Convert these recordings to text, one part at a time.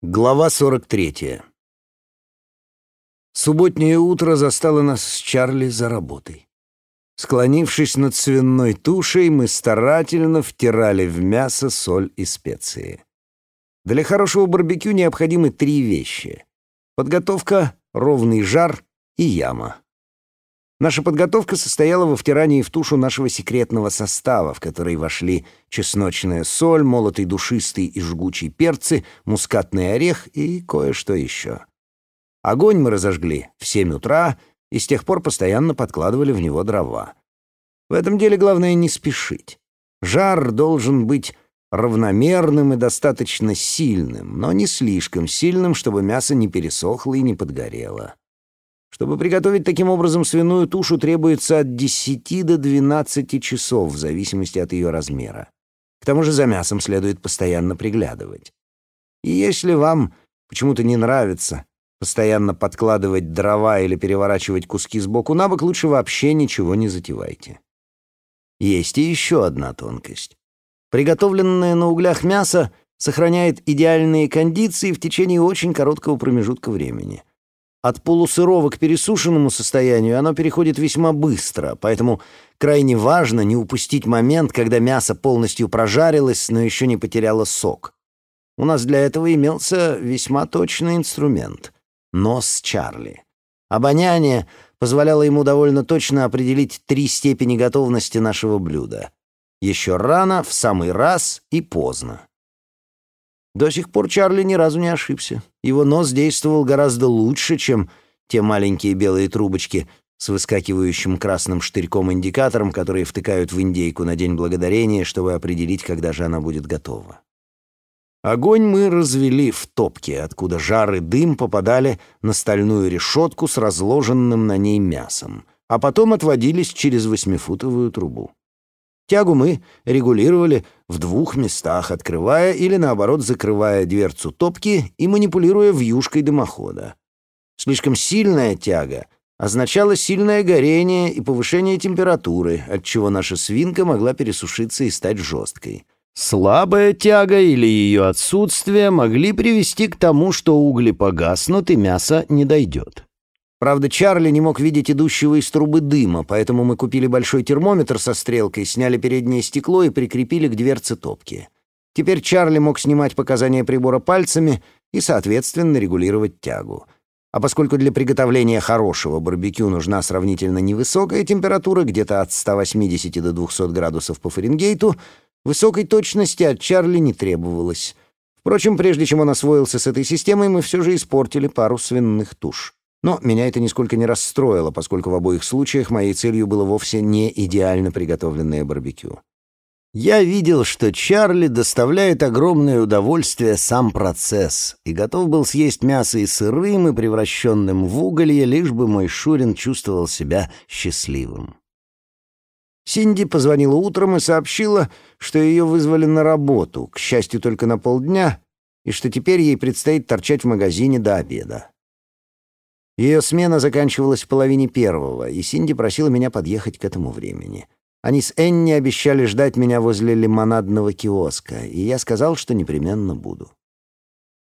Глава 43. Субботнее утро застало нас с Чарли за работой. Склонившись над свиной тушей, мы старательно втирали в мясо соль и специи. Для хорошего барбекю необходимы три вещи — подготовка, ровный жар и яма. Наша подготовка состояла во втирании в тушу нашего секретного состава, в который вошли чесночная соль, молотый душистый и жгучий перцы, мускатный орех и кое-что еще. Огонь мы разожгли в семь утра и с тех пор постоянно подкладывали в него дрова. В этом деле главное не спешить. Жар должен быть равномерным и достаточно сильным, но не слишком сильным, чтобы мясо не пересохло и не подгорело. Чтобы приготовить таким образом свиную тушу, требуется от 10 до 12 часов, в зависимости от ее размера. К тому же за мясом следует постоянно приглядывать. И если вам почему-то не нравится постоянно подкладывать дрова или переворачивать куски сбоку на бок, лучше вообще ничего не затевайте. Есть и еще одна тонкость. Приготовленное на углях мясо сохраняет идеальные кондиции в течение очень короткого промежутка времени. От полусырого к пересушенному состоянию оно переходит весьма быстро, поэтому крайне важно не упустить момент, когда мясо полностью прожарилось, но еще не потеряло сок. У нас для этого имелся весьма точный инструмент — нос Чарли. Обоняние позволяло ему довольно точно определить три степени готовности нашего блюда. Еще рано, в самый раз и поздно. До сих пор Чарли ни разу не ошибся. Его нос действовал гораздо лучше, чем те маленькие белые трубочки с выскакивающим красным штырьком-индикатором, которые втыкают в индейку на День Благодарения, чтобы определить, когда же она будет готова. Огонь мы развели в топке, откуда жар и дым попадали на стальную решетку с разложенным на ней мясом, а потом отводились через восьмифутовую трубу. Тягу мы регулировали в двух местах, открывая или, наоборот, закрывая дверцу топки и манипулируя вьюшкой дымохода. Слишком сильная тяга означала сильное горение и повышение температуры, отчего наша свинка могла пересушиться и стать жесткой. Слабая тяга или ее отсутствие могли привести к тому, что угли погаснут и мясо не дойдет. Правда, Чарли не мог видеть идущего из трубы дыма, поэтому мы купили большой термометр со стрелкой, сняли переднее стекло и прикрепили к дверце топки. Теперь Чарли мог снимать показания прибора пальцами и, соответственно, регулировать тягу. А поскольку для приготовления хорошего барбекю нужна сравнительно невысокая температура, где-то от 180 до 200 градусов по Фаренгейту, высокой точности от Чарли не требовалось. Впрочем, прежде чем он освоился с этой системой, мы все же испортили пару свиных туш. Но меня это нисколько не расстроило, поскольку в обоих случаях моей целью было вовсе не идеально приготовленное барбекю. Я видел, что Чарли доставляет огромное удовольствие сам процесс и готов был съесть мясо и сырым, и превращенным в уголье, лишь бы мой Шурин чувствовал себя счастливым. Синди позвонила утром и сообщила, что ее вызвали на работу, к счастью, только на полдня, и что теперь ей предстоит торчать в магазине до обеда. Ее смена заканчивалась в половине первого, и Синди просила меня подъехать к этому времени. Они с Энни обещали ждать меня возле лимонадного киоска, и я сказал, что непременно буду.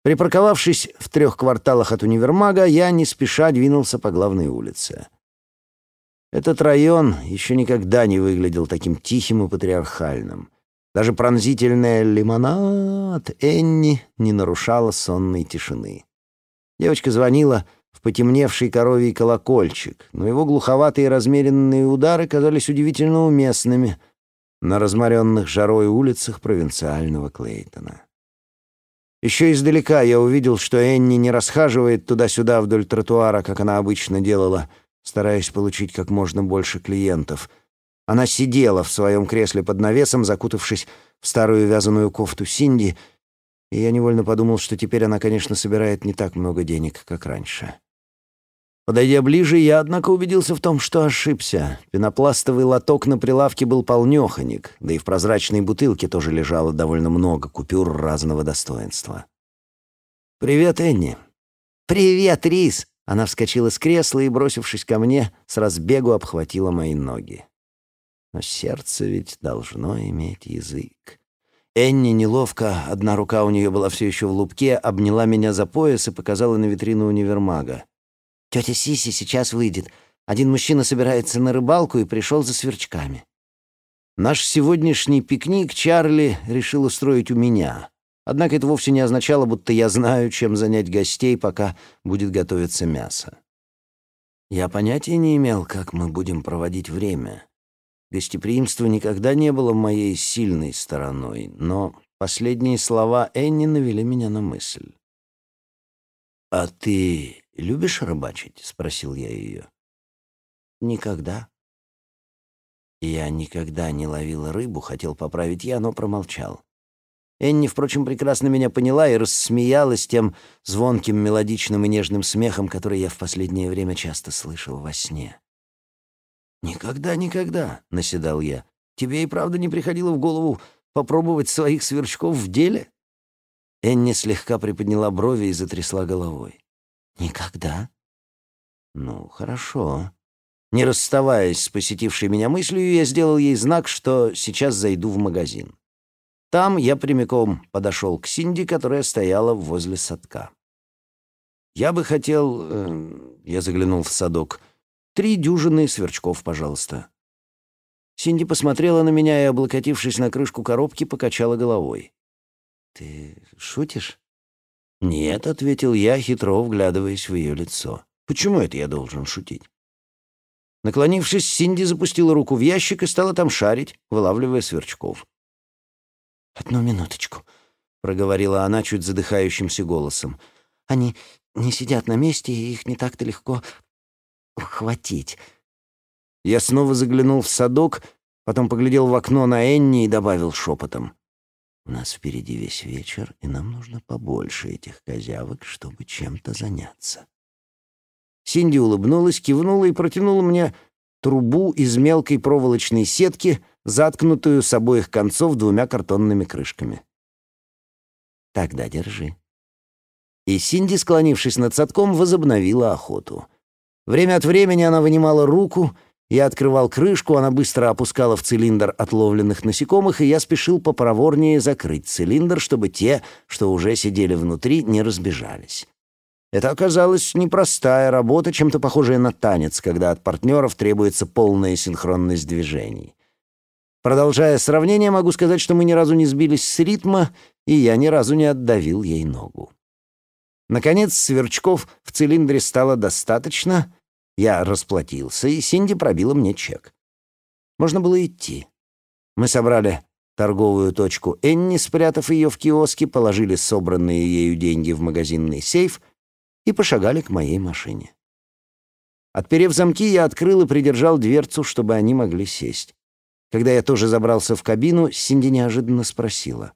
Припарковавшись в трех кварталах от универмага, я не спеша двинулся по главной улице. Этот район еще никогда не выглядел таким тихим и патриархальным. Даже пронзительная «лимонад» Энни не нарушала сонной тишины. Девочка звонила — в потемневший коровий колокольчик, но его глуховатые размеренные удары казались удивительно уместными на разморенных жарой улицах провинциального Клейтона. Еще издалека я увидел, что Энни не расхаживает туда-сюда вдоль тротуара, как она обычно делала, стараясь получить как можно больше клиентов. Она сидела в своем кресле под навесом, закутавшись в старую вязаную кофту Синди, и я невольно подумал, что теперь она, конечно, собирает не так много денег, как раньше. Подойдя ближе, я, однако, убедился в том, что ошибся. Пенопластовый лоток на прилавке был полнёхонек, да и в прозрачной бутылке тоже лежало довольно много купюр разного достоинства. «Привет, Энни». «Привет, Рис!» Она вскочила с кресла и, бросившись ко мне, с разбегу обхватила мои ноги. Но сердце ведь должно иметь язык. Энни неловко, одна рука у нее была все еще в лупке, обняла меня за пояс и показала на витрину универмага. «Тетя Сиси сейчас выйдет. Один мужчина собирается на рыбалку и пришел за сверчками». Наш сегодняшний пикник Чарли решил устроить у меня. Однако это вовсе не означало, будто я знаю, чем занять гостей, пока будет готовиться мясо. Я понятия не имел, как мы будем проводить время. Гостеприимство никогда не было моей сильной стороной, но последние слова Энни навели меня на мысль. «А ты любишь рыбачить?» — спросил я ее. «Никогда». «Я никогда не ловил рыбу», — хотел поправить я, но промолчал. Энни, впрочем, прекрасно меня поняла и рассмеялась тем звонким, мелодичным и нежным смехом, который я в последнее время часто слышал во сне. «Никогда, никогда», — наседал я. «Тебе и правда не приходило в голову попробовать своих сверчков в деле?» Энни слегка приподняла брови и затрясла головой. «Никогда?» «Ну, хорошо». Не расставаясь с посетившей меня мыслью, я сделал ей знак, что сейчас зайду в магазин. Там я прямиком подошел к Синди, которая стояла возле садка. «Я бы хотел...» э, Я заглянул в садок. Три дюжины сверчков, пожалуйста». Синди посмотрела на меня и, облокотившись на крышку коробки, покачала головой. «Ты шутишь?» «Нет», — ответил я, хитро вглядываясь в ее лицо. «Почему это я должен шутить?» Наклонившись, Синди запустила руку в ящик и стала там шарить, вылавливая сверчков. «Одну минуточку», — проговорила она чуть задыхающимся голосом. «Они не сидят на месте, и их не так-то легко ухватить. Я снова заглянул в садок, потом поглядел в окно на Энни и добавил шепотом. «У нас впереди весь вечер, и нам нужно побольше этих козявок, чтобы чем-то заняться». Синди улыбнулась, кивнула и протянула мне трубу из мелкой проволочной сетки, заткнутую с обоих концов двумя картонными крышками. «Тогда держи». И Синди, склонившись над садком, возобновила охоту — Время от времени она вынимала руку, я открывал крышку, она быстро опускала в цилиндр отловленных насекомых, и я спешил попроворнее закрыть цилиндр, чтобы те, что уже сидели внутри, не разбежались. Это оказалась непростая работа, чем-то похожая на танец, когда от партнеров требуется полная синхронность движений. Продолжая сравнение, могу сказать, что мы ни разу не сбились с ритма, и я ни разу не отдавил ей ногу. Наконец, сверчков в цилиндре стало достаточно, я расплатился, и Синди пробила мне чек. Можно было идти. Мы собрали торговую точку Энни, спрятав ее в киоске, положили собранные ею деньги в магазинный сейф и пошагали к моей машине. Отперев замки, я открыл и придержал дверцу, чтобы они могли сесть. Когда я тоже забрался в кабину, Синди неожиданно спросила.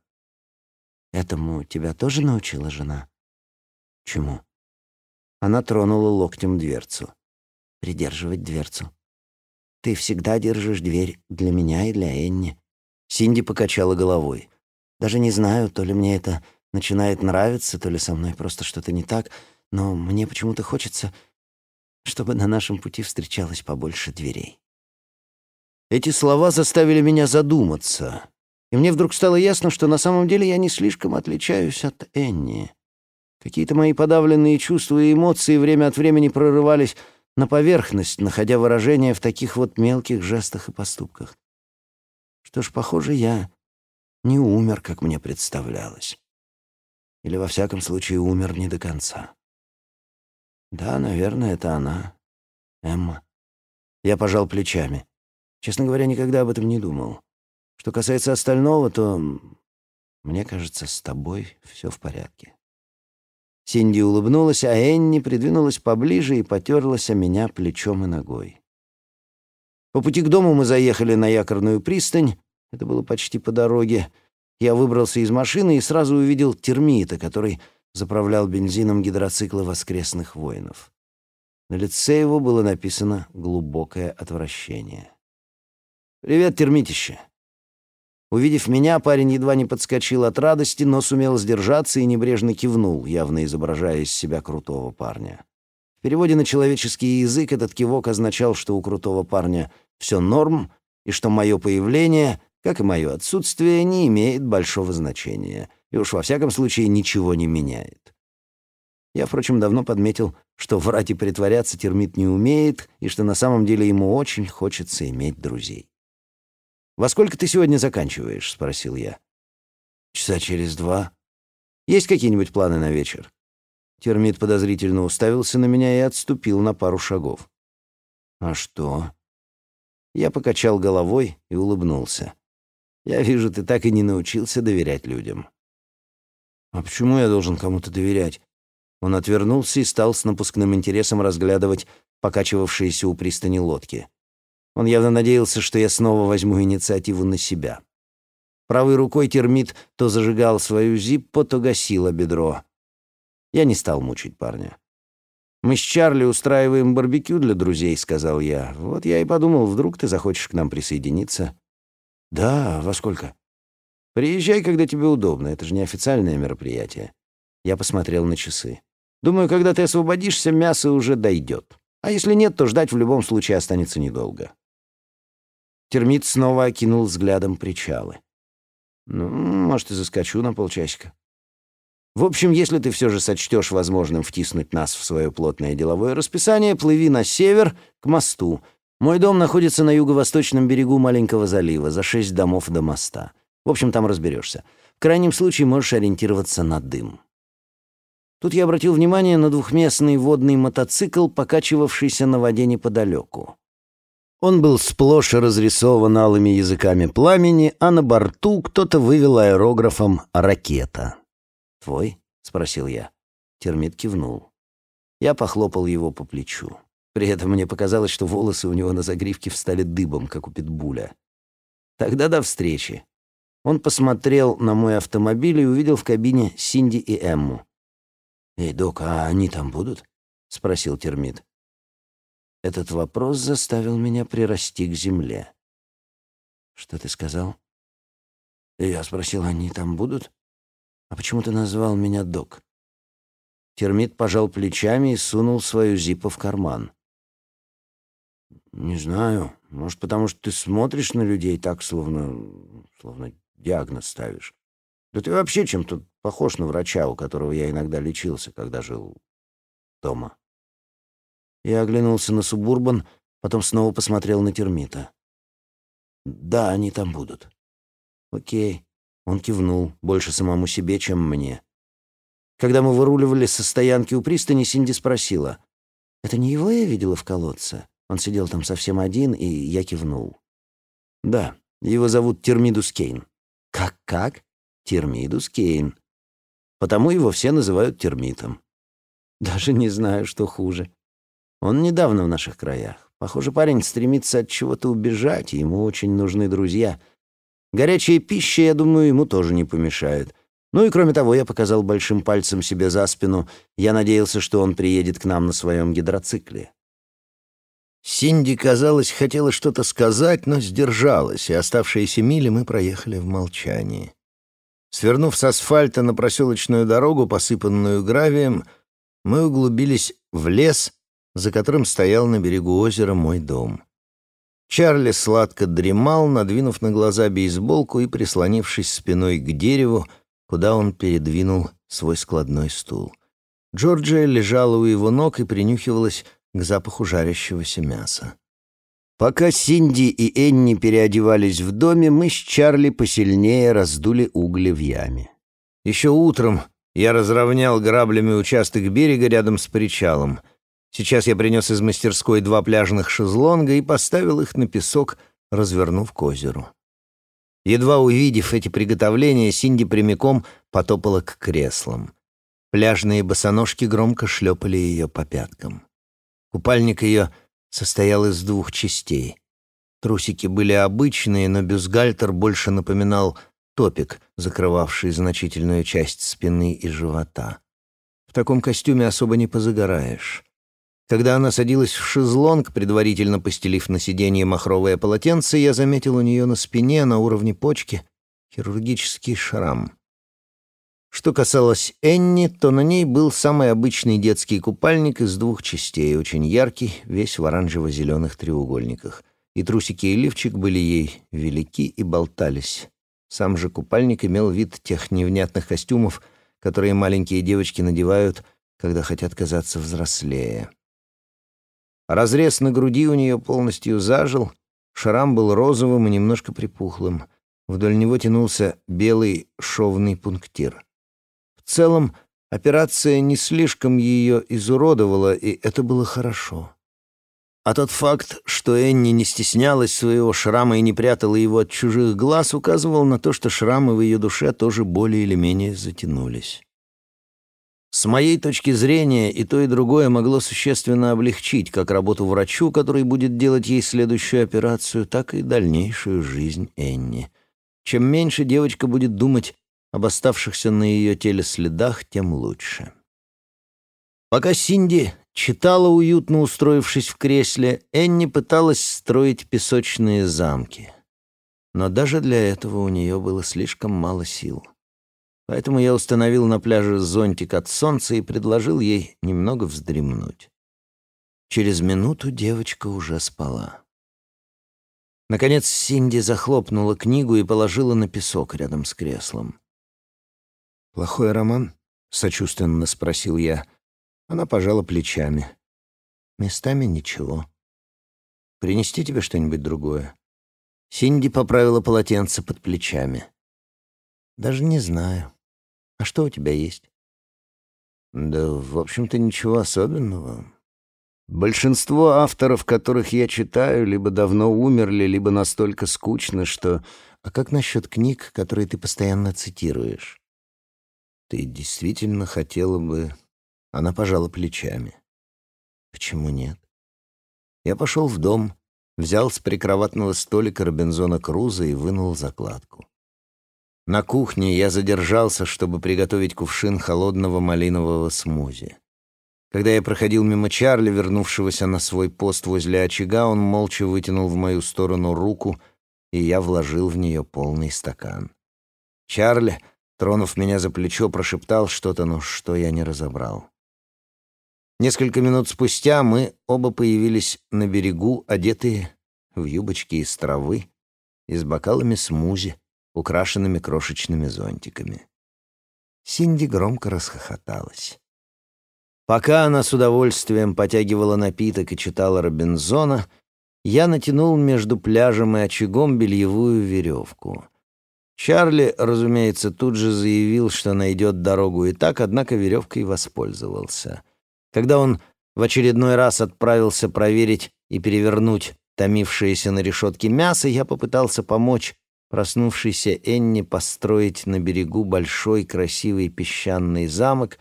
«Этому тебя тоже научила жена?» «Чему?» Она тронула локтем дверцу придерживать дверцу. Ты всегда держишь дверь для меня и для Энни. Синди покачала головой. Даже не знаю, то ли мне это начинает нравиться, то ли со мной просто что-то не так, но мне почему-то хочется, чтобы на нашем пути встречалось побольше дверей. Эти слова заставили меня задуматься, и мне вдруг стало ясно, что на самом деле я не слишком отличаюсь от Энни. Какие-то мои подавленные чувства и эмоции время от времени прорывались на поверхность, находя выражение в таких вот мелких жестах и поступках. Что ж, похоже, я не умер, как мне представлялось. Или, во всяком случае, умер не до конца. Да, наверное, это она, Эмма. Я пожал плечами. Честно говоря, никогда об этом не думал. Что касается остального, то, мне кажется, с тобой все в порядке. Синди улыбнулась, а Энни придвинулась поближе и потерлась о меня плечом и ногой. По пути к дому мы заехали на якорную пристань. Это было почти по дороге. Я выбрался из машины и сразу увидел термита, который заправлял бензином гидроциклы воскресных воинов. На лице его было написано глубокое отвращение. «Привет, термитище!» Увидев меня, парень едва не подскочил от радости, но сумел сдержаться и небрежно кивнул, явно изображая из себя крутого парня. В переводе на человеческий язык этот кивок означал, что у крутого парня все норм, и что мое появление как и мое отсутствие, не имеет большого значения, и уж во всяком случае ничего не меняет. Я, впрочем, давно подметил, что врать и притворяться термит не умеет, и что на самом деле ему очень хочется иметь друзей. «Во сколько ты сегодня заканчиваешь?» — спросил я. «Часа через два. Есть какие-нибудь планы на вечер?» Термит подозрительно уставился на меня и отступил на пару шагов. «А что?» Я покачал головой и улыбнулся. «Я вижу, ты так и не научился доверять людям». «А почему я должен кому-то доверять?» Он отвернулся и стал с напускным интересом разглядывать покачивавшиеся у пристани лодки. Он явно надеялся, что я снова возьму инициативу на себя. Правой рукой термит то зажигал свою зиппо, то гасила бедро. Я не стал мучить парня. «Мы с Чарли устраиваем барбекю для друзей», — сказал я. «Вот я и подумал, вдруг ты захочешь к нам присоединиться». «Да, во сколько?» «Приезжай, когда тебе удобно. Это же не официальное мероприятие». Я посмотрел на часы. «Думаю, когда ты освободишься, мясо уже дойдет. А если нет, то ждать в любом случае останется недолго». Термит снова окинул взглядом причалы. «Ну, может, и заскочу на полчасика». В общем, если ты все же сочтешь возможным втиснуть нас в свое плотное деловое расписание, плыви на север, к мосту. Мой дом находится на юго-восточном берегу маленького залива, за шесть домов до моста. В общем, там разберешься. В крайнем случае можешь ориентироваться на дым. Тут я обратил внимание на двухместный водный мотоцикл, покачивавшийся на воде неподалеку. Он был сплошь разрисован алыми языками пламени, а на борту кто-то вывел аэрографом «ракета». «Твой?» — спросил я. Термит кивнул. Я похлопал его по плечу. При этом мне показалось, что волосы у него на загривке встали дыбом, как у питбуля. «Тогда до встречи». Он посмотрел на мой автомобиль и увидел в кабине Синди и Эмму. «Эй, док, а они там будут?» — спросил термит. Этот вопрос заставил меня прирасти к земле. «Что ты сказал?» Я спросил, они там будут? «А почему ты назвал меня док?» Термит пожал плечами и сунул свою зипу в карман. «Не знаю. Может, потому что ты смотришь на людей так, словно... словно диагноз ставишь. Да ты вообще чем-то похож на врача, у которого я иногда лечился, когда жил дома». Я оглянулся на Субурбан, потом снова посмотрел на термита. «Да, они там будут». «Окей. Он кивнул, больше самому себе, чем мне. Когда мы выруливали со стоянки у пристани, Синди спросила. «Это не его я видела в колодце?» Он сидел там совсем один, и я кивнул. «Да, его зовут Термидус Кейн». «Как-как?» «Термидус Кейн». Потому его все называют термитом. Даже не знаю, что хуже. Он недавно в наших краях. Похоже, парень стремится от чего-то убежать, и ему очень нужны друзья — Горячая пища, я думаю, ему тоже не помешает. Ну и кроме того, я показал большим пальцем себе за спину. Я надеялся, что он приедет к нам на своем гидроцикле. Синди, казалось, хотела что-то сказать, но сдержалась, и оставшиеся мили мы проехали в молчании. Свернув с асфальта на проселочную дорогу, посыпанную гравием, мы углубились в лес, за которым стоял на берегу озера мой дом. Чарли сладко дремал, надвинув на глаза бейсболку и прислонившись спиной к дереву, куда он передвинул свой складной стул. Джорджия лежала у его ног и принюхивалась к запаху жарящегося мяса. Пока Синди и Энни переодевались в доме, мы с Чарли посильнее раздули угли в яме. Еще утром я разровнял граблями участок берега рядом с причалом — Сейчас я принес из мастерской два пляжных шезлонга и поставил их на песок, развернув к озеру. Едва увидев эти приготовления, Синди прямиком потопала к креслам. Пляжные босоножки громко шлепали ее по пяткам. Купальник ее состоял из двух частей. Трусики были обычные, но бюстгальтер больше напоминал топик, закрывавший значительную часть спины и живота. В таком костюме особо не позагораешь. Когда она садилась в шезлонг, предварительно постелив на сиденье махровое полотенце, я заметил у нее на спине, на уровне почки, хирургический шрам. Что касалось Энни, то на ней был самый обычный детский купальник из двух частей, очень яркий, весь в оранжево-зеленых треугольниках. и трусики и лифчик были ей велики и болтались. Сам же купальник имел вид тех невнятных костюмов, которые маленькие девочки надевают, когда хотят казаться взрослее. Разрез на груди у нее полностью зажил, шрам был розовым и немножко припухлым. Вдоль него тянулся белый шовный пунктир. В целом, операция не слишком ее изуродовала, и это было хорошо. А тот факт, что Энни не стеснялась своего шрама и не прятала его от чужих глаз, указывал на то, что шрамы в ее душе тоже более или менее затянулись. С моей точки зрения, и то, и другое могло существенно облегчить как работу врачу, который будет делать ей следующую операцию, так и дальнейшую жизнь Энни. Чем меньше девочка будет думать об оставшихся на ее теле следах, тем лучше. Пока Синди читала, уютно устроившись в кресле, Энни пыталась строить песочные замки. Но даже для этого у нее было слишком мало сил. Поэтому я установил на пляже зонтик от солнца и предложил ей немного вздремнуть. Через минуту девочка уже спала. Наконец Синди захлопнула книгу и положила на песок рядом с креслом. «Плохой роман?» — сочувственно спросил я. Она пожала плечами. Местами ничего. Принести тебе что-нибудь другое? Синди поправила полотенце под плечами. Даже не знаю. А что у тебя есть? Да, в общем-то, ничего особенного. Большинство авторов, которых я читаю, либо давно умерли, либо настолько скучно, что... А как насчет книг, которые ты постоянно цитируешь? Ты действительно хотела бы она пожала плечами. Почему нет? Я пошел в дом, взял с прикроватного столика Робинзона Круза и вынул закладку. На кухне я задержался, чтобы приготовить кувшин холодного малинового смузи. Когда я проходил мимо Чарли, вернувшегося на свой пост возле очага, он молча вытянул в мою сторону руку, и я вложил в нее полный стакан. Чарли, тронув меня за плечо, прошептал что-то, но что я не разобрал. Несколько минут спустя мы оба появились на берегу, одетые в юбочки из травы и с бокалами смузи, украшенными крошечными зонтиками. Синди громко расхохоталась. Пока она с удовольствием потягивала напиток и читала Робинзона, я натянул между пляжем и очагом бельевую веревку. Чарли, разумеется, тут же заявил, что найдет дорогу и так, однако веревкой воспользовался — когда он в очередной раз отправился проверить и перевернуть томившееся на решетке мясо, я попытался помочь проснувшейся Энни построить на берегу большой красивый песчаный замок,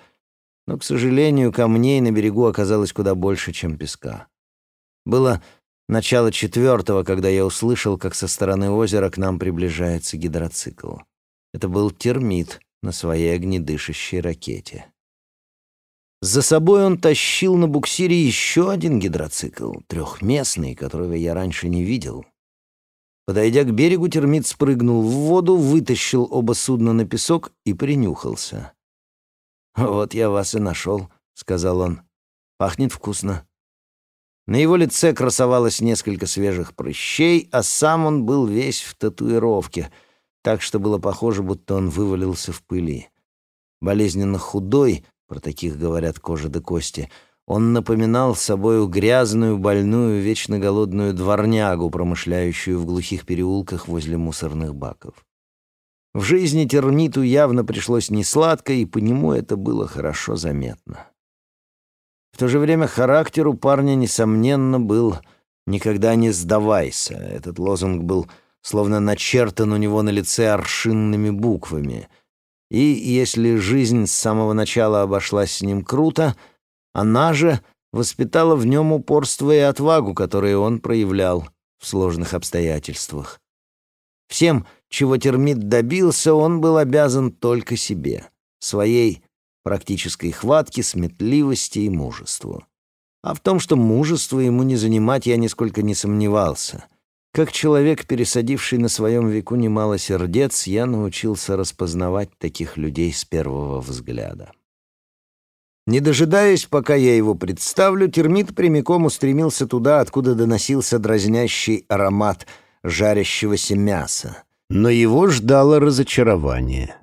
но, к сожалению, камней на берегу оказалось куда больше, чем песка. Было начало четвертого, когда я услышал, как со стороны озера к нам приближается гидроцикл. Это был термит на своей огнедышащей ракете. За собой он тащил на буксире еще один гидроцикл, трехместный, которого я раньше не видел. Подойдя к берегу, термит спрыгнул в воду, вытащил оба судна на песок и принюхался. «Вот я вас и нашел», — сказал он. «Пахнет вкусно». На его лице красовалось несколько свежих прыщей, а сам он был весь в татуировке, так что было похоже, будто он вывалился в пыли. Болезненно худой, про таких говорят кожа до кости, он напоминал собою грязную, больную, вечно голодную дворнягу, промышляющую в глухих переулках возле мусорных баков. В жизни термиту явно пришлось несладко, и по нему это было хорошо заметно. В то же время характер у парня, несомненно, был «никогда не сдавайся». Этот лозунг был словно начертан у него на лице аршинными буквами — и если жизнь с самого начала обошлась с ним круто, она же воспитала в нем упорство и отвагу, которые он проявлял в сложных обстоятельствах. Всем, чего термит добился, он был обязан только себе, своей практической хватке, сметливости и мужеству. А в том, что мужество ему не занимать, я нисколько не сомневался. Как человек, пересадивший на своем веку немало сердец, я научился распознавать таких людей с первого взгляда. Не дожидаясь, пока я его представлю, термит прямиком устремился туда, откуда доносился дразнящий аромат жарящегося мяса. Но его ждало разочарование.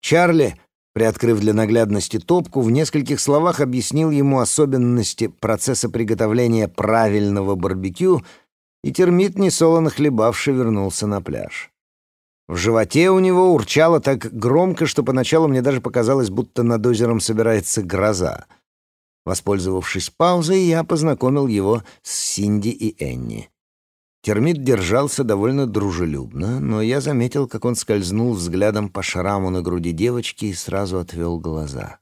Чарли, приоткрыв для наглядности топку, в нескольких словах объяснил ему особенности процесса приготовления правильного барбекю, и термит, несолоно хлебавший, вернулся на пляж. В животе у него урчало так громко, что поначалу мне даже показалось, будто над озером собирается гроза. Воспользовавшись паузой, я познакомил его с Синди и Энни. Термит держался довольно дружелюбно, но я заметил, как он скользнул взглядом по шраму на груди девочки и сразу отвел глаза.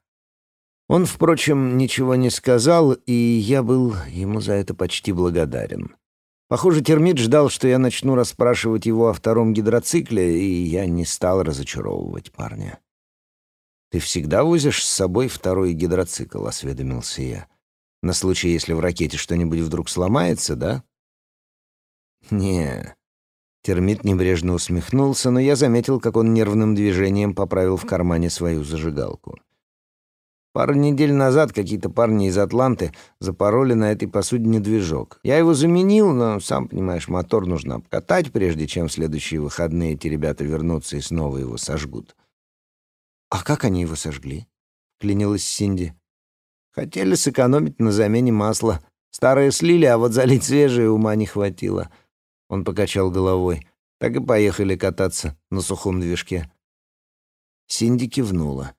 Он, впрочем, ничего не сказал, и я был ему за это почти благодарен. Похоже, термит ждал, что я начну расспрашивать его о втором гидроцикле, и я не стал разочаровывать парня. «Ты всегда возишь с собой второй гидроцикл?» — осведомился я. «На случай, если в ракете что-нибудь вдруг сломается, да?» «Не». Термит небрежно усмехнулся, но я заметил, как он нервным движением поправил в кармане свою зажигалку. Пару недель назад какие-то парни из Атланты запороли на этой посудине движок. Я его заменил, но, сам понимаешь, мотор нужно обкатать, прежде чем в следующие выходные эти ребята вернутся и снова его сожгут. «А как они его сожгли?» — клянилась Синди. «Хотели сэкономить на замене масла. Старое слили, а вот залить свежее ума не хватило». Он покачал головой. Так и поехали кататься на сухом движке. Синди кивнула.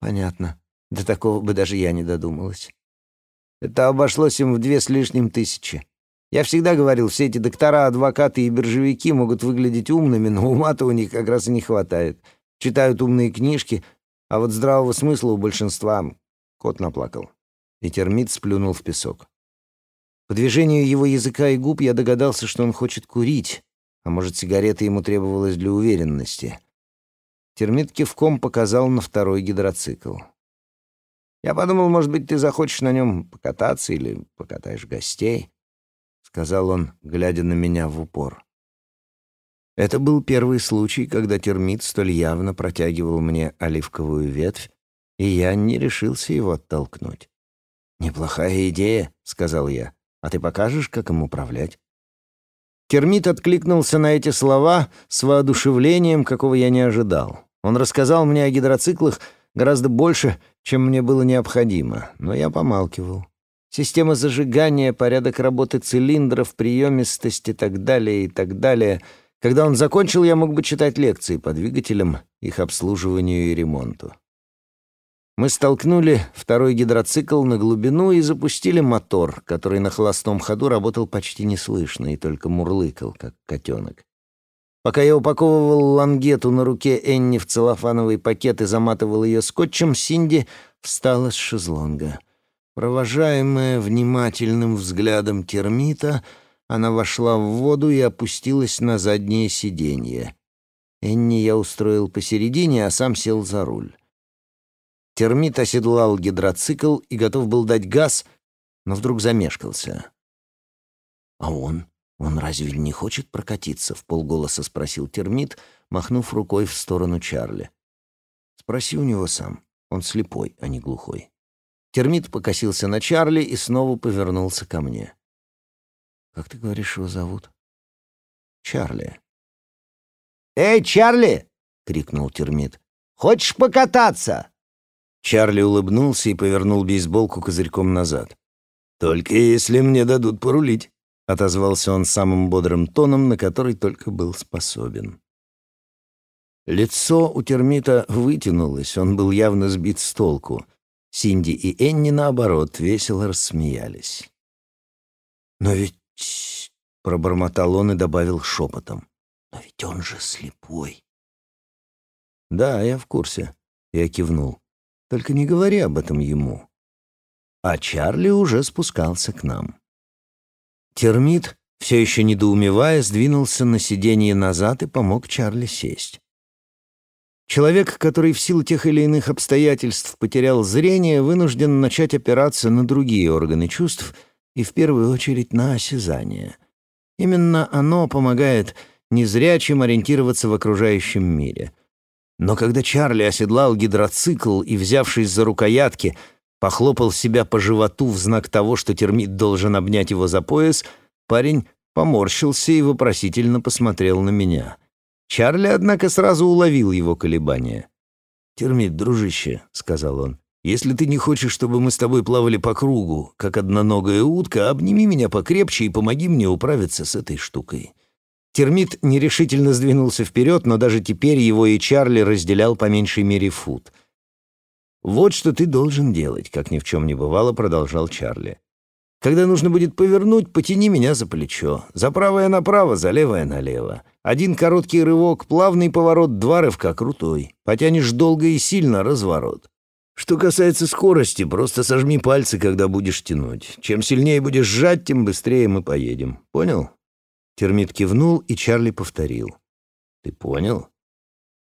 «Понятно. До такого бы даже я не додумалась. Это обошлось им в две с лишним тысячи. Я всегда говорил, все эти доктора, адвокаты и биржевики могут выглядеть умными, но ума-то у них как раз и не хватает. Читают умные книжки, а вот здравого смысла у большинства кот наплакал. И термит сплюнул в песок. По движению его языка и губ я догадался, что он хочет курить, а может, сигарета ему требовалась для уверенности. Термит кивком показал на второй гидроцикл. Я подумал, может быть, ты захочешь на нем покататься или покатаешь гостей, — сказал он, глядя на меня в упор. Это был первый случай, когда термит столь явно протягивал мне оливковую ветвь, и я не решился его оттолкнуть. «Неплохая идея», — сказал я. «А ты покажешь, как им управлять?» Термит откликнулся на эти слова с воодушевлением, какого я не ожидал. Он рассказал мне о гидроциклах гораздо больше, чем мне было необходимо, но я помалкивал. Система зажигания, порядок работы цилиндров, приемистость и так далее, и так далее. Когда он закончил, я мог бы читать лекции по двигателям, их обслуживанию и ремонту. Мы столкнули второй гидроцикл на глубину и запустили мотор, который на холостом ходу работал почти неслышно и только мурлыкал, как котенок. Пока я упаковывал лангету на руке Энни в целлофановый пакет и заматывал ее скотчем, Синди встала с шезлонга. Провожаемая внимательным взглядом термита, она вошла в воду и опустилась на заднее сиденье. Энни я устроил посередине, а сам сел за руль. Термит оседлал гидроцикл и готов был дать газ, но вдруг замешкался. А он? «Он разве не хочет прокатиться?» — в полголоса спросил термит, махнув рукой в сторону Чарли. «Спроси у него сам. Он слепой, а не глухой». Термит покосился на Чарли и снова повернулся ко мне. «Как ты говоришь, его зовут?» «Чарли». «Эй, Чарли!» — крикнул термит. «Хочешь покататься?» Чарли улыбнулся и повернул бейсболку козырьком назад. «Только если мне дадут порулить». — отозвался он самым бодрым тоном, на который только был способен. Лицо у термита вытянулось, он был явно сбит с толку. Синди и Энни, наоборот, весело рассмеялись. «Но ведь...» — пробормотал он и добавил шепотом. «Но ведь он же слепой». «Да, я в курсе», — я кивнул. «Только не говори об этом ему». А Чарли уже спускался к нам. Термит, все еще недоумевая, сдвинулся на сиденье назад и помог Чарли сесть. Человек, который в силу тех или иных обстоятельств потерял зрение, вынужден начать опираться на другие органы чувств и в первую очередь на осязание. Именно оно помогает незрячим ориентироваться в окружающем мире. Но когда Чарли оседлал гидроцикл и, взявшись за рукоятки, похлопал себя по животу в знак того, что термит должен обнять его за пояс, парень поморщился и вопросительно посмотрел на меня. Чарли, однако, сразу уловил его колебания. «Термит, дружище», — сказал он, — «если ты не хочешь, чтобы мы с тобой плавали по кругу, как одноногая утка, обними меня покрепче и помоги мне управиться с этой штукой». Термит нерешительно сдвинулся вперед, но даже теперь его и Чарли разделял по меньшей мере фут. «Вот что ты должен делать», — как ни в чем не бывало, продолжал Чарли. «Когда нужно будет повернуть, потяни меня за плечо. За правое направо, за левое налево. Один короткий рывок, плавный поворот, два рывка крутой. Потянешь долго и сильно — разворот. Что касается скорости, просто сожми пальцы, когда будешь тянуть. Чем сильнее будешь сжать, тем быстрее мы поедем. Понял?» Термит кивнул, и Чарли повторил. «Ты понял?»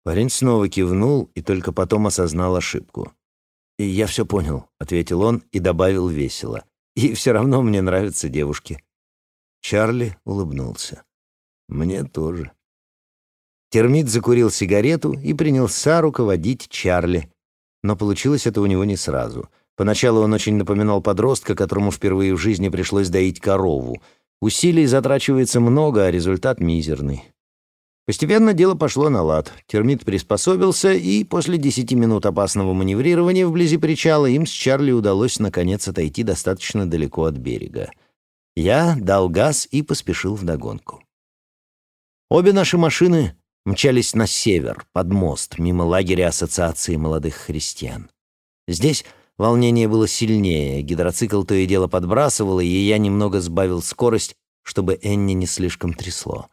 Парень снова кивнул и только потом осознал ошибку. «И я все понял», — ответил он и добавил весело. «И все равно мне нравятся девушки». Чарли улыбнулся. «Мне тоже». Термит закурил сигарету и принялся руководить Чарли. Но получилось это у него не сразу. Поначалу он очень напоминал подростка, которому впервые в жизни пришлось доить корову — Усилий затрачивается много, а результат мизерный. Постепенно дело пошло на лад. Термит приспособился, и после десяти минут опасного маневрирования вблизи причала им с Чарли удалось наконец отойти достаточно далеко от берега. Я дал газ и поспешил вдогонку. Обе наши машины мчались на север, под мост, мимо лагеря Ассоциации молодых христиан. Здесь Волнение было сильнее, гидроцикл то и дело подбрасывало, и я немного сбавил скорость, чтобы Энни не слишком трясло.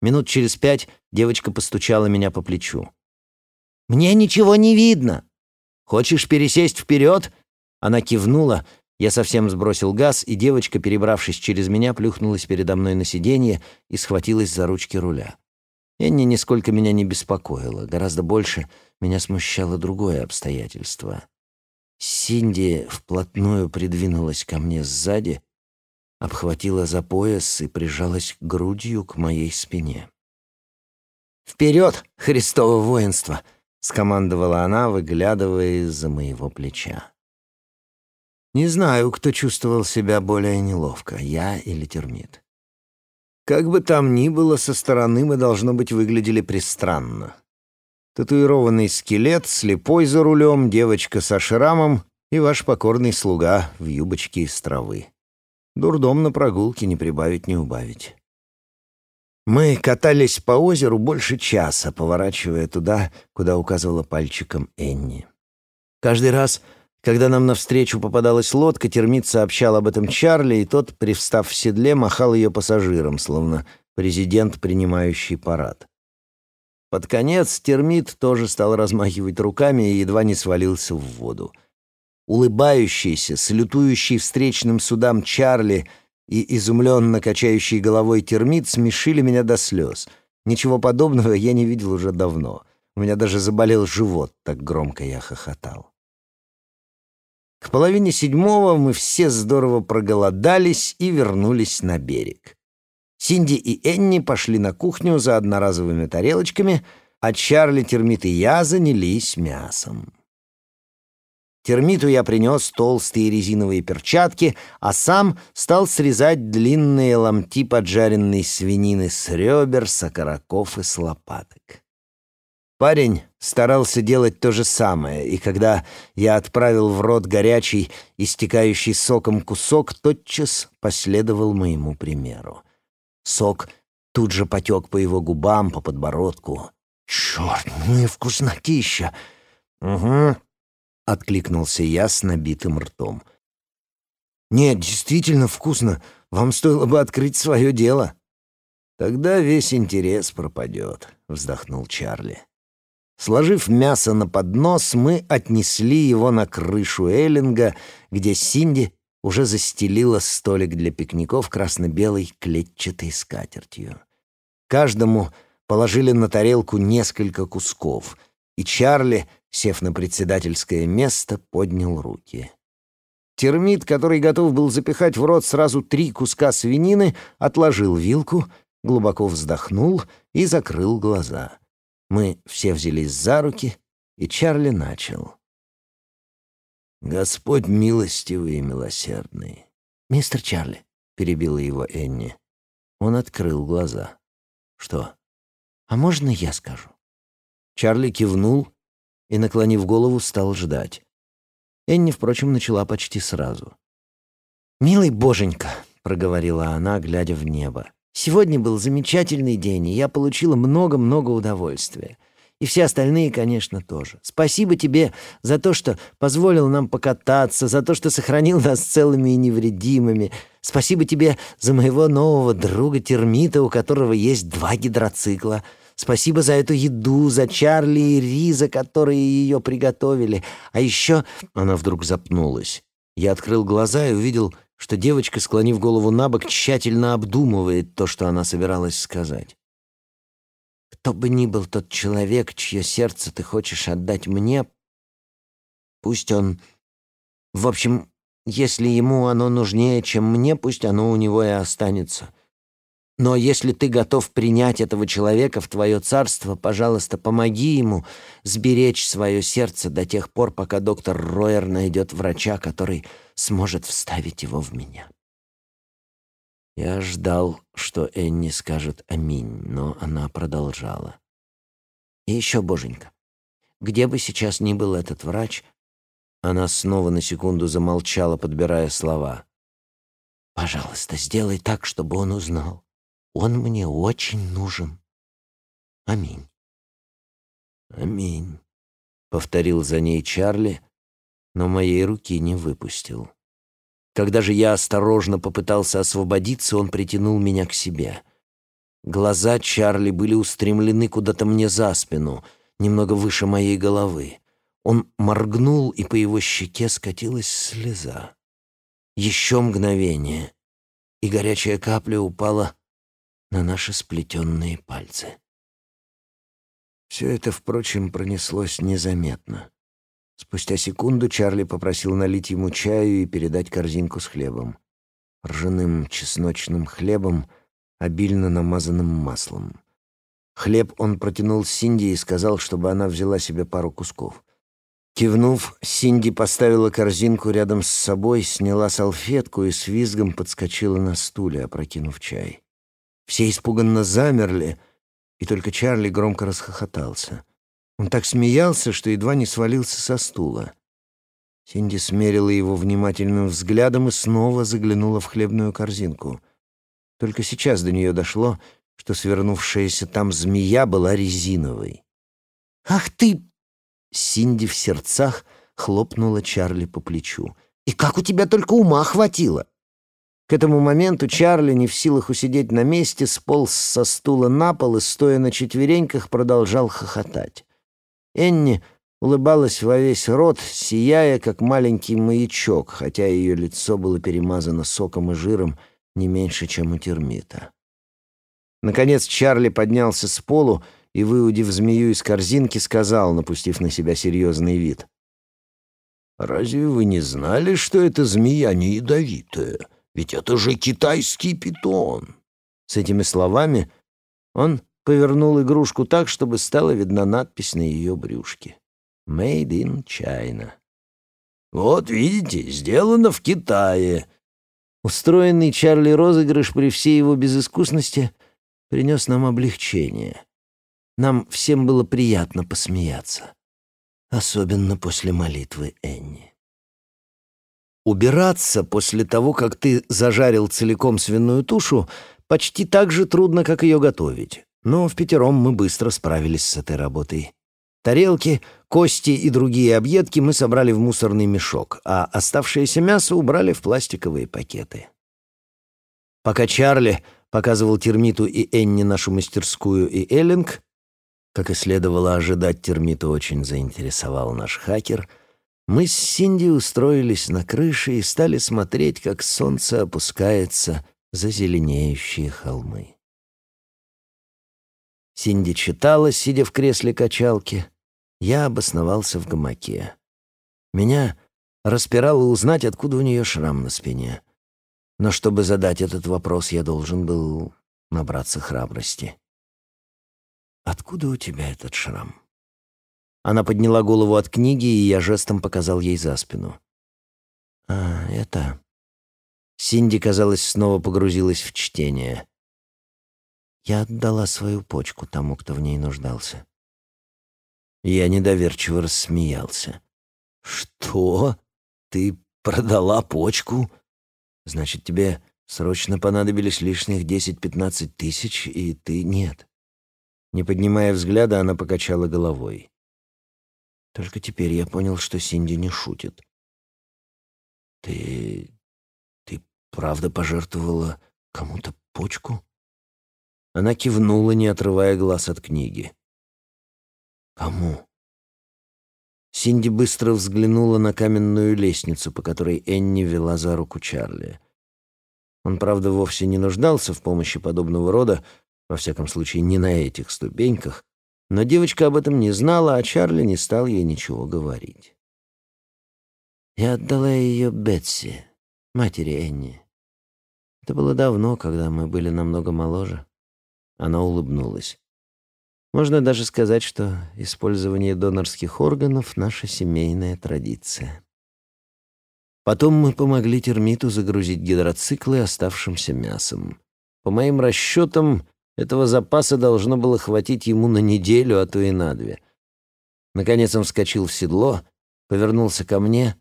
Минут через пять девочка постучала меня по плечу. «Мне ничего не видно!» «Хочешь пересесть вперед?» Она кивнула, я совсем сбросил газ, и девочка, перебравшись через меня, плюхнулась передо мной на сиденье и схватилась за ручки руля. Энни нисколько меня не беспокоила, гораздо больше меня смущало другое обстоятельство. Синди вплотную придвинулась ко мне сзади, обхватила за пояс и прижалась грудью к моей спине. «Вперед, Христово воинство!» — скомандовала она, выглядывая из-за моего плеча. Не знаю, кто чувствовал себя более неловко, я или термит. Как бы там ни было, со стороны мы, должно быть, выглядели пристранно татуированный скелет, слепой за рулем, девочка со шрамом и ваш покорный слуга в юбочке из травы. Дурдом на прогулке не прибавить, не убавить. Мы катались по озеру больше часа, поворачивая туда, куда указывала пальчиком Энни. Каждый раз, когда нам навстречу попадалась лодка, термит сообщал об этом Чарли, и тот, привстав в седле, махал ее пассажирам, словно президент, принимающий парад. Под конец термит тоже стал размахивать руками и едва не свалился в воду. Улыбающийся, салютующий встречным судам Чарли и изумленно качающий головой термит смешили меня до слез. Ничего подобного я не видел уже давно. У меня даже заболел живот, так громко я хохотал. К половине седьмого мы все здорово проголодались и вернулись на берег. Синди и Энни пошли на кухню за одноразовыми тарелочками, а Чарли, Термит и я занялись мясом. Термиту я принес толстые резиновые перчатки, а сам стал срезать длинные ломти поджаренной свинины с ребер, с окороков и с лопаток. Парень старался делать то же самое, и когда я отправил в рот горячий, истекающий соком кусок, тотчас последовал моему примеру. Сок тут же потек по его губам, по подбородку. «Черт, ну и вкуснотища!» «Угу», — откликнулся я с набитым ртом. «Нет, действительно вкусно. Вам стоило бы открыть свое дело». «Тогда весь интерес пропадет», — вздохнул Чарли. Сложив мясо на поднос, мы отнесли его на крышу Эллинга, где Синди уже застелила столик для пикников красно-белой клетчатой скатертью. Каждому положили на тарелку несколько кусков, и Чарли, сев на председательское место, поднял руки. Термит, который готов был запихать в рот сразу три куска свинины, отложил вилку, глубоко вздохнул и закрыл глаза. Мы все взялись за руки, и Чарли начал — Господь милостивый и милосердный. «Мистер Чарли», — перебила его Энни. Он открыл глаза. «Что? А можно я скажу?» Чарли кивнул и, наклонив голову, стал ждать. Энни, впрочем, начала почти сразу. «Милый боженька», — проговорила она, глядя в небо, — «сегодня был замечательный день, и я получила много-много удовольствия. И все остальные, конечно, тоже. Спасибо тебе за то, что позволил нам покататься, за то, что сохранил нас целыми и невредимыми. Спасибо тебе за моего нового друга-термита, у которого есть два гидроцикла. Спасибо за эту еду, за Чарли и Риза, которые ее приготовили. А еще...» Она вдруг запнулась. Я открыл глаза и увидел, что девочка, склонив голову на бок, тщательно обдумывает то, что она собиралась сказать. «Кто бы ни был тот человек, чье сердце ты хочешь отдать мне, пусть он... В общем, если ему оно нужнее, чем мне, пусть оно у него и останется. Но если ты готов принять этого человека в твое царство, пожалуйста, помоги ему сберечь свое сердце до тех пор, пока доктор Ройер найдет врача, который сможет вставить его в меня. Я ждал, что Энни скажет «Аминь», но она продолжала. И еще, боженька, где бы сейчас ни был этот врач, она снова на секунду замолчала, подбирая слова. «Пожалуйста, сделай так, чтобы он узнал. Он мне очень нужен. Аминь. Аминь, повторил за ней Чарли, но моей руки не выпустил. Когда же я осторожно попытался освободиться, он притянул меня к себе. Глаза Чарли были устремлены куда-то мне за спину, немного выше моей головы. Он моргнул, и по его щеке скатилась слеза. Еще мгновение, и горячая капля упала на наши сплетенные пальцы. Все это, впрочем, пронеслось незаметно. Спустя секунду Чарли попросил налить ему чаю и передать корзинку с хлебом. Ржаным чесночным хлебом, обильно намазанным маслом. Хлеб он протянул Синди и сказал, чтобы она взяла себе пару кусков. Кивнув, Синди поставила корзинку рядом с собой, сняла салфетку и с визгом подскочила на стуле, опрокинув чай. Все испуганно замерли, и только Чарли громко расхохотался. Он так смеялся, что едва не свалился со стула. Синди смерила его внимательным взглядом и снова заглянула в хлебную корзинку. Только сейчас до нее дошло, что свернувшаяся там змея была резиновой. «Ах ты!» Синди в сердцах хлопнула Чарли по плечу. «И как у тебя только ума хватило!» К этому моменту Чарли, не в силах усидеть на месте, сполз со стула на пол и, стоя на четвереньках, продолжал хохотать. Энни улыбалась во весь рот, сияя, как маленький маячок, хотя ее лицо было перемазано соком и жиром не меньше, чем у термита. Наконец Чарли поднялся с полу и, выудив змею из корзинки, сказал, напустив на себя серьезный вид. «Разве вы не знали, что эта змея не ядовитая?» Ведь это же китайский питон!» С этими словами он повернул игрушку так, чтобы стала видна надпись на ее брюшке. «Made in China». «Вот видите, сделано в Китае». Устроенный Чарли розыгрыш при всей его безыскусности принес нам облегчение. Нам всем было приятно посмеяться, особенно после молитвы Энни. Убираться после того, как ты зажарил целиком свиную тушу, почти так же трудно, как ее готовить. Но в пятером мы быстро справились с этой работой. Тарелки, кости и другие объедки мы собрали в мусорный мешок, а оставшееся мясо убрали в пластиковые пакеты. Пока Чарли показывал термиту и Энни нашу мастерскую и Эллинг, как и следовало ожидать, термиту очень заинтересовал наш хакер — мы с Синди устроились на крыше и стали смотреть, как солнце опускается за зеленеющие холмы. Синди читала, сидя в кресле качалки. Я обосновался в гамаке. Меня распирало узнать, откуда у нее шрам на спине. Но чтобы задать этот вопрос, я должен был набраться храбрости. «Откуда у тебя этот шрам?» Она подняла голову от книги, и я жестом показал ей за спину. А, это... Синди, казалось, снова погрузилась в чтение. Я отдала свою почку тому, кто в ней нуждался. Я недоверчиво рассмеялся. «Что? Ты продала почку? Значит, тебе срочно понадобились лишних десять-пятнадцать тысяч, и ты нет». Не поднимая взгляда, она покачала головой. Только теперь я понял, что Синди не шутит. «Ты... ты правда пожертвовала кому-то почку?» Она кивнула, не отрывая глаз от книги. «Кому?» Синди быстро взглянула на каменную лестницу, по которой Энни вела за руку Чарли. Он, правда, вовсе не нуждался в помощи подобного рода, во всяком случае, не на этих ступеньках, но девочка об этом не знала, а Чарли не стал ей ничего говорить. Я отдала ее Бетси, матери Энни. Это было давно, когда мы были намного моложе. Она улыбнулась. Можно даже сказать, что использование донорских органов — наша семейная традиция. Потом мы помогли термиту загрузить гидроциклы оставшимся мясом. По моим расчетам, этого запаса должно было хватить ему на неделю, а то и на две. Наконец он вскочил в седло, повернулся ко мне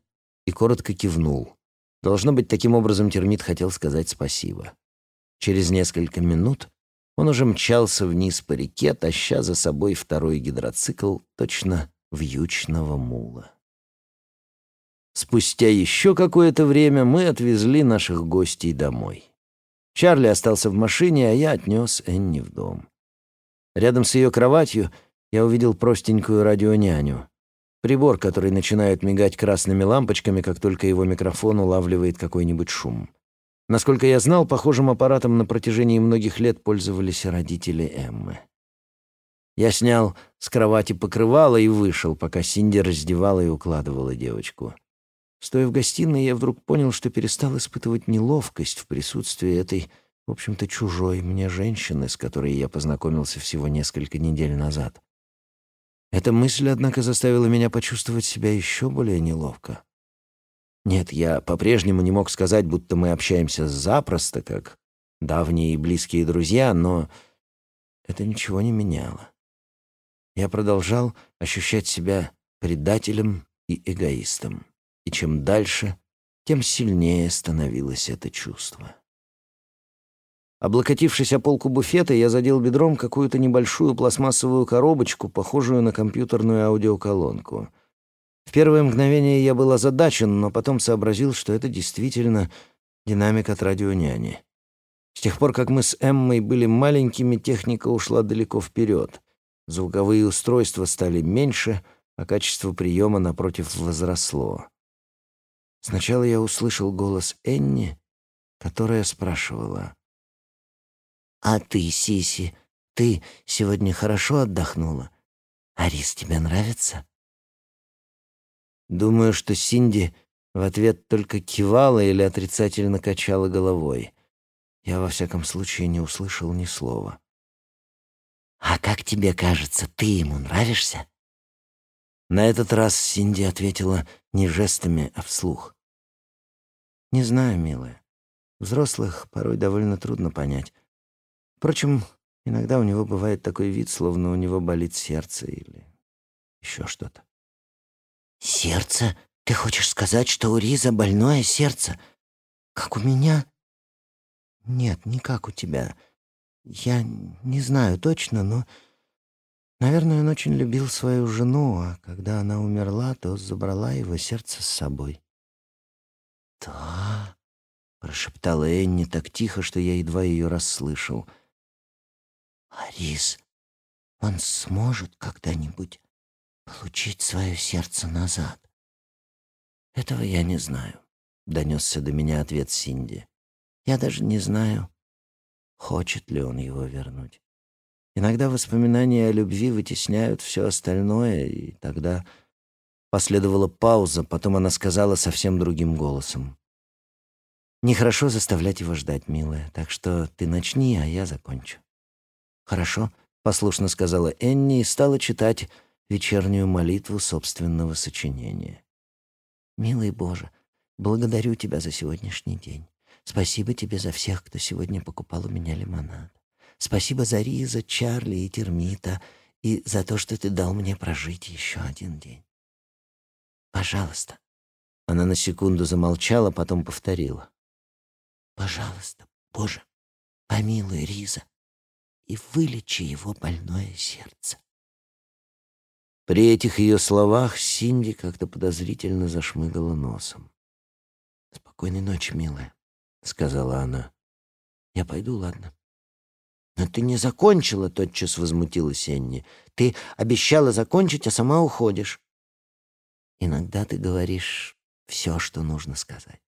и коротко кивнул. Должно быть, таким образом термит хотел сказать спасибо. Через несколько минут он уже мчался вниз по реке, таща за собой второй гидроцикл, точно вьючного мула. Спустя еще какое-то время мы отвезли наших гостей домой. Чарли остался в машине, а я отнес Энни в дом. Рядом с ее кроватью я увидел простенькую радионяню. Прибор, который начинает мигать красными лампочками, как только его микрофон улавливает какой-нибудь шум. Насколько я знал, похожим аппаратом на протяжении многих лет пользовались родители Эммы. Я снял с кровати покрывало и вышел, пока Синди раздевала и укладывала девочку. Стоя в гостиной, я вдруг понял, что перестал испытывать неловкость в присутствии этой, в общем-то, чужой мне женщины, с которой я познакомился всего несколько недель назад. Эта мысль, однако, заставила меня почувствовать себя еще более неловко. Нет, я по-прежнему не мог сказать, будто мы общаемся запросто, как давние и близкие друзья, но это ничего не меняло. Я продолжал ощущать себя предателем и эгоистом, и чем дальше, тем сильнее становилось это чувство. Облокотившись о полку буфета, я задел бедром какую-то небольшую пластмассовую коробочку, похожую на компьютерную аудиоколонку. В первое мгновение я был озадачен, но потом сообразил, что это действительно динамик от радионяни. С тех пор, как мы с Эммой были маленькими, техника ушла далеко вперед. Звуковые устройства стали меньше, а качество приема, напротив, возросло. Сначала я услышал голос Энни, которая спрашивала. «А ты, Сиси, ты сегодня хорошо отдохнула? Арис тебе нравится?» Думаю, что Синди в ответ только кивала или отрицательно качала головой. Я, во всяком случае, не услышал ни слова. «А как тебе кажется, ты ему нравишься?» На этот раз Синди ответила не жестами, а вслух. «Не знаю, милая. Взрослых порой довольно трудно понять. Впрочем, иногда у него бывает такой вид, словно у него болит сердце или еще что-то. «Сердце? Ты хочешь сказать, что у Риза больное сердце? Как у меня?» «Нет, не как у тебя. Я не знаю точно, но, наверное, он очень любил свою жену, а когда она умерла, то забрала его сердце с собой». «Да?» — прошептала Энни так тихо, что я едва ее расслышал. «Арис, он сможет когда-нибудь получить свое сердце назад. Этого я не знаю, донесся до меня ответ Синди. Я даже не знаю, хочет ли он его вернуть. Иногда воспоминания о любви вытесняют все остальное, и тогда последовала пауза, потом она сказала совсем другим голосом. «Нехорошо заставлять его ждать, милая, так что ты начни, а я закончу». «Хорошо», — послушно сказала Энни и стала читать вечернюю молитву собственного сочинения. «Милый Боже, благодарю тебя за сегодняшний день. Спасибо тебе за всех, кто сегодня покупал у меня лимонад. Спасибо за Риза, Чарли и Термита, и за то, что ты дал мне прожить еще один день. Пожалуйста». Она на секунду замолчала, потом повторила. «Пожалуйста, Боже, помилуй Риза и вылечи его больное сердце». При этих ее словах Синди как-то подозрительно зашмыгала носом. «Спокойной ночи, милая», — сказала она. «Я пойду, ладно?» «Но ты не закончила», — тотчас возмутилась Энни. «Ты обещала закончить, а сама уходишь». «Иногда ты говоришь все, что нужно сказать.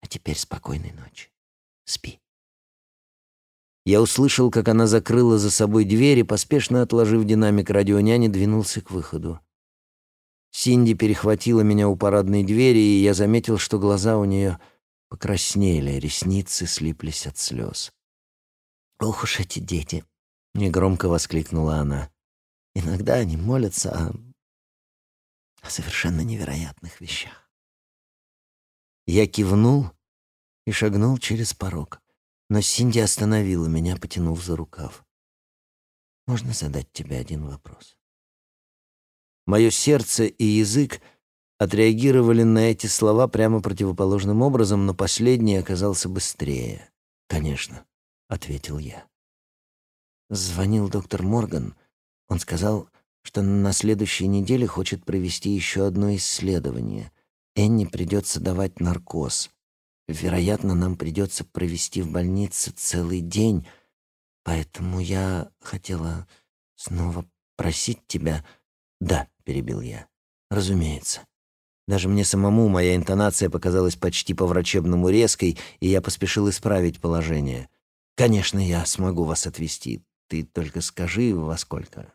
А теперь спокойной ночи. Спи». Я услышал, как она закрыла за собой дверь и, поспешно отложив динамик радионяни, двинулся к выходу. Синди перехватила меня у парадной двери, и я заметил, что глаза у нее покраснели, ресницы слиплись от слез. «Ох уж эти дети!» — негромко воскликнула она. «Иногда они молятся о... о совершенно невероятных вещах». Я кивнул и шагнул через порог. Но Синди остановила меня, потянув за рукав. «Можно задать тебе один вопрос?» Мое сердце и язык отреагировали на эти слова прямо противоположным образом, но последний оказался быстрее. «Конечно», — ответил я. Звонил доктор Морган. Он сказал, что на следующей неделе хочет провести еще одно исследование. Энни придется давать наркоз. Вероятно, нам придется провести в больнице целый день, поэтому я хотела снова просить тебя...» «Да», — перебил я, — «разумеется». Даже мне самому моя интонация показалась почти по-врачебному резкой, и я поспешил исправить положение. «Конечно, я смогу вас отвезти. Ты только скажи, во сколько».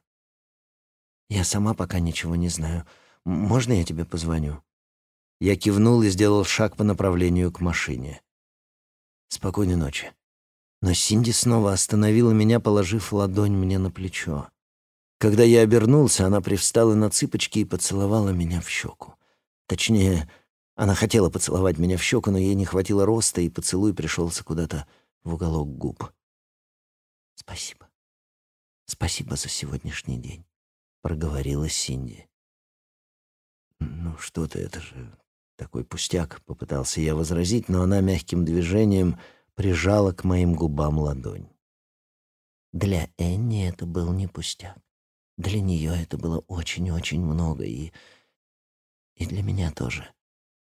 «Я сама пока ничего не знаю. Можно я тебе позвоню?» Я кивнул и сделал шаг по направлению к машине. «Спокойной ночи». Но Синди снова остановила меня, положив ладонь мне на плечо. Когда я обернулся, она привстала на цыпочки и поцеловала меня в щеку. Точнее, она хотела поцеловать меня в щеку, но ей не хватило роста, и поцелуй пришелся куда-то в уголок губ. «Спасибо. Спасибо за сегодняшний день», — проговорила Синди. «Ну что ты, это же такой пустяк, попытался я возразить, но она мягким движением прижала к моим губам ладонь. Для Энни это был не пустяк. Для нее это было очень-очень много, и... и для меня тоже.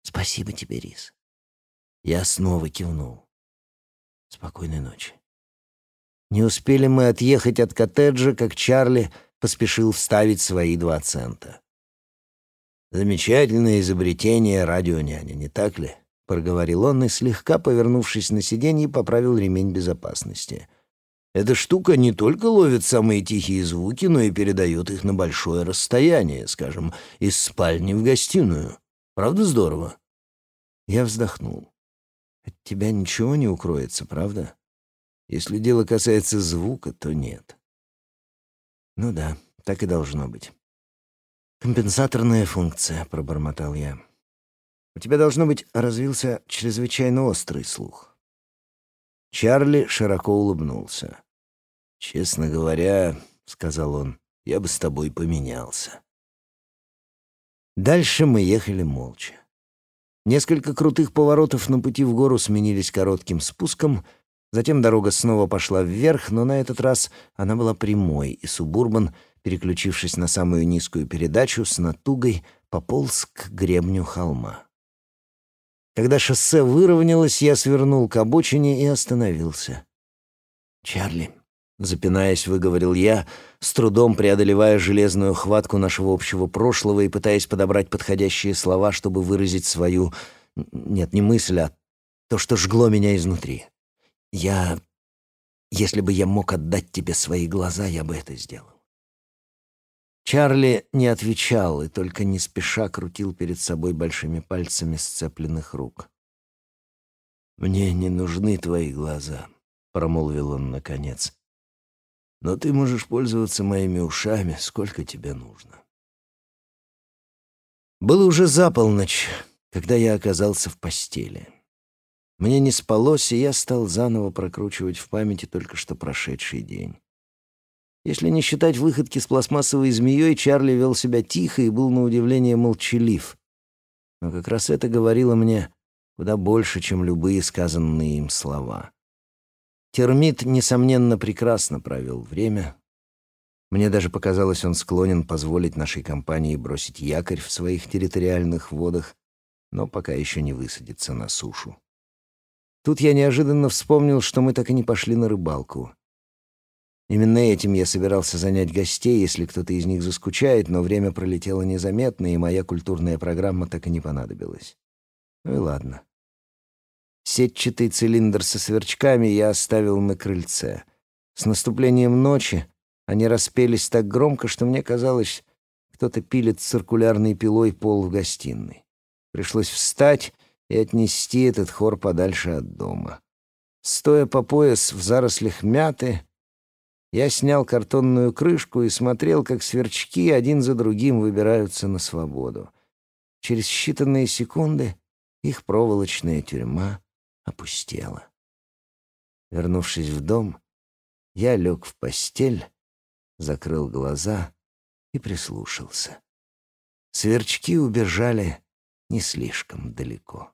Спасибо тебе, Рис. Я снова кивнул. Спокойной ночи. Не успели мы отъехать от коттеджа, как Чарли поспешил вставить свои два цента. Замечательное изобретение радионяня, не так ли? проговорил он и слегка повернувшись на сиденье, поправил ремень безопасности. Эта штука не только ловит самые тихие звуки, но и передает их на большое расстояние, скажем, из спальни в гостиную. Правда здорово? Я вздохнул. От тебя ничего не укроется, правда? Если дело касается звука, то нет. Ну да, так и должно быть. «Компенсаторная функция», — пробормотал я. «У тебя, должно быть, развился чрезвычайно острый слух». Чарли широко улыбнулся. «Честно говоря, — сказал он, — я бы с тобой поменялся». Дальше мы ехали молча. Несколько крутых поворотов на пути в гору сменились коротким спуском, затем дорога снова пошла вверх, но на этот раз она была прямой, и Субурбан переключившись на самую низкую передачу, с натугой пополз к гребню холма. Когда шоссе выровнялось, я свернул к обочине и остановился. «Чарли», — запинаясь, выговорил я, с трудом преодолевая железную хватку нашего общего прошлого и пытаясь подобрать подходящие слова, чтобы выразить свою... Нет, не мысль, а то, что жгло меня изнутри. Я... Если бы я мог отдать тебе свои глаза, я бы это сделал. Чарли не отвечал и только не спеша крутил перед собой большими пальцами сцепленных рук. «Мне не нужны твои глаза», — промолвил он наконец. «Но ты можешь пользоваться моими ушами, сколько тебе нужно». Было уже за полночь, когда я оказался в постели. Мне не спалось, и я стал заново прокручивать в памяти только что прошедший день. Если не считать выходки с пластмассовой змеей, Чарли вел себя тихо и был на удивление молчалив. Но как раз это говорило мне куда больше, чем любые сказанные им слова. Термит, несомненно, прекрасно провел время. Мне даже показалось, он склонен позволить нашей компании бросить якорь в своих территориальных водах, но пока еще не высадиться на сушу. Тут я неожиданно вспомнил, что мы так и не пошли на рыбалку. Именно этим я собирался занять гостей, если кто-то из них заскучает, но время пролетело незаметно, и моя культурная программа так и не понадобилась. Ну и ладно. Сетчатый цилиндр со сверчками я оставил на крыльце. С наступлением ночи они распелись так громко, что мне казалось, кто-то пилит циркулярной пилой пол в гостиной. Пришлось встать и отнести этот хор подальше от дома. Стоя по пояс в зарослях мяты, я снял картонную крышку и смотрел, как сверчки один за другим выбираются на свободу. Через считанные секунды их проволочная тюрьма опустела. Вернувшись в дом, я лег в постель, закрыл глаза и прислушался. Сверчки убежали не слишком далеко.